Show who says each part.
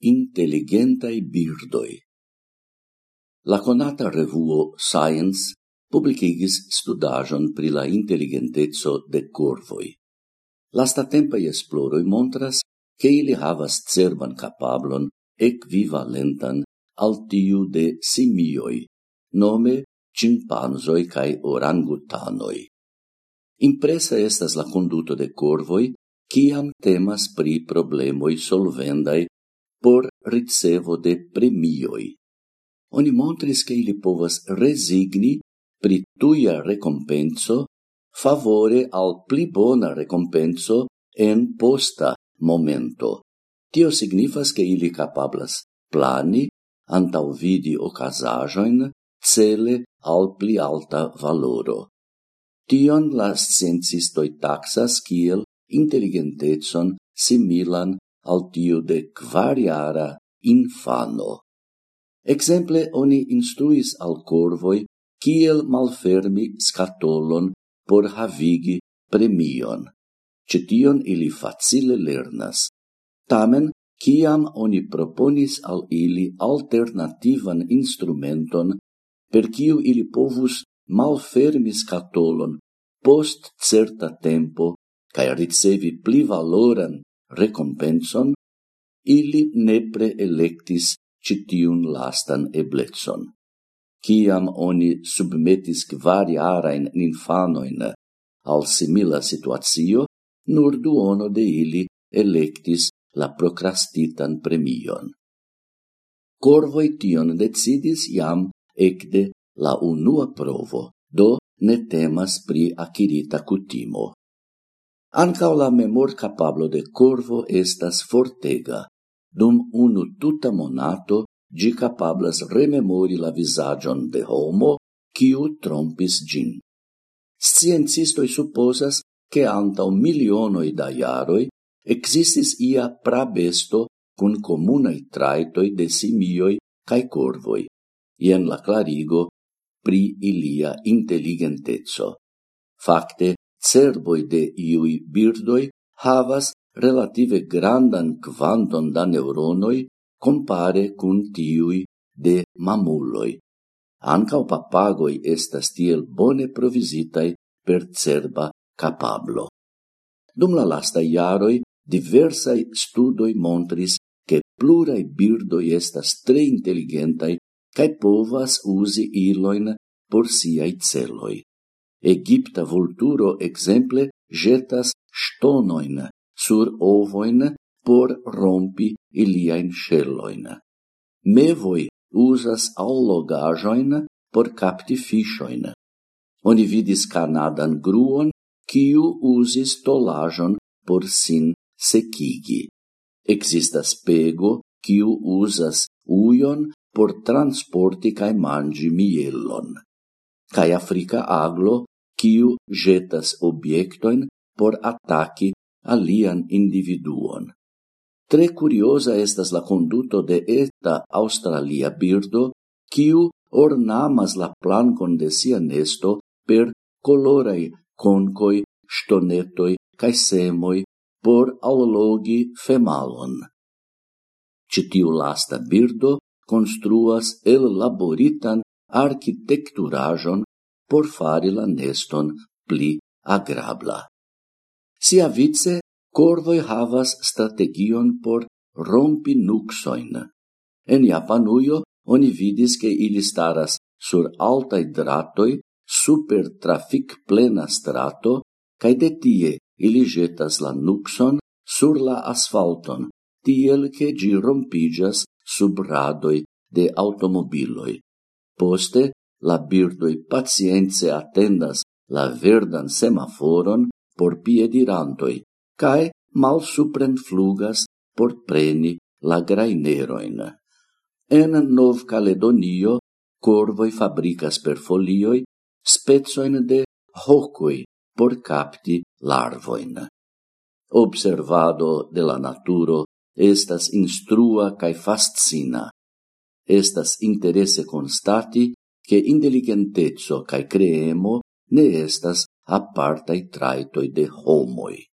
Speaker 1: intelligentai birdoi. La conata revuo Science publicigis studajon pri la intelligentezzo de corvoi. La statempai esploroi montras che ili havas cerban capablon equivalentan al tiu de simioi, nome cimpanzoi cae orangutanoi. Impresa estas la conduto de corvoi, ciam temas pri problemoi solvendai por ricevo de premioi. Oni montris che ili povas resigni pri tuia recompenso favore al pli bona recompenso en posta momento. Tio signifas che ili capablas plani, antau vidi ocasajoin, cele al pli alta valoro. Tion la sciencistoi taxas kiel intelligentezon similan al tiu de quariara infano. Exemple, oni instruis al corvoi kiel malfermi scatolon por havigi premion. Cetion ili facile lernas. Tamen, kiam oni proponis al ili alternativan instrumenton per kiu ili povus malfermi scatolon post certa tempo cae ricevi pli valoran recompenson, ili nepre electis citiun lastan eblecon. Ciam oni submetis kvar arain ninfanoin al simila situatio, nur duono de ili electis la procrastitan premion. Corvoi tion decidis iam ecde la unua provo, do ne temas pri acirita cutimo. Ancao la memor capablo de corvo estas fortega. Dum unu tuta monato, gi capablas rememori la visagion de homo, quiu trompis gin. Sciencistoi supposas che antau milionoi da iaroi existis ia prabesto cun comunai traitoi de simioi cae corvoi, ien la clarigo pri ilia intelligentezzo. Fakte, cerboi de iui birdoi havas relative grandan quanton da neuronoi compare cun tiui de mamuloi. Ancao papagoi estas tiel bone provisitai per cerba capablo. Dum la lasta iaroi, diversai studoi montris che plurai birdoi estas tre intelligentai cae povas usi iloin por siai celoi. Egipta vulturo exemple jetas stonoin sur ovoin por rompi iliain scelloin. Mevoi usas allogajoin por capti fishoin. Oni vidis canadan gruon, kiu usis tolajon por sin secigi. Existas pego, kiu usas uion por transporti cae mangi mielon. Cae Africa aglo kiu jetas objektoin por ataki alian individuon. Tre curiosa estas la conduto de eta australia birdo, kiu ornamas la plancon de sia nesto per colorai concoi, stonetoi cae semoi por allogi femalon. Citiu lasta birdo construas el laboritan architecturajon por fari la neston pli agrabla. Sia vice, corvoi havas strategion por rompi nuxoin. En Japanuio, oni vidis che ili staras sur altai dratoi, super trafic plena strato, cae de tie ili jetas la nuxon sur la asfalton, tiel che gi rompigas sub radoi de automobiloi. Poste la birdoi pacience attendas la verdan semaforon por piedirantoi, cae mal supren flugas por preni la graineroin. En Nov Caledonio corvoi fabricas per folioi spezoin de hocoi por capti larvoin. Observado de la naturo estas instrua cae fascina. Estas interesse constati che intelligentezzo cae creemo ne estas apartai traitoi de homoi.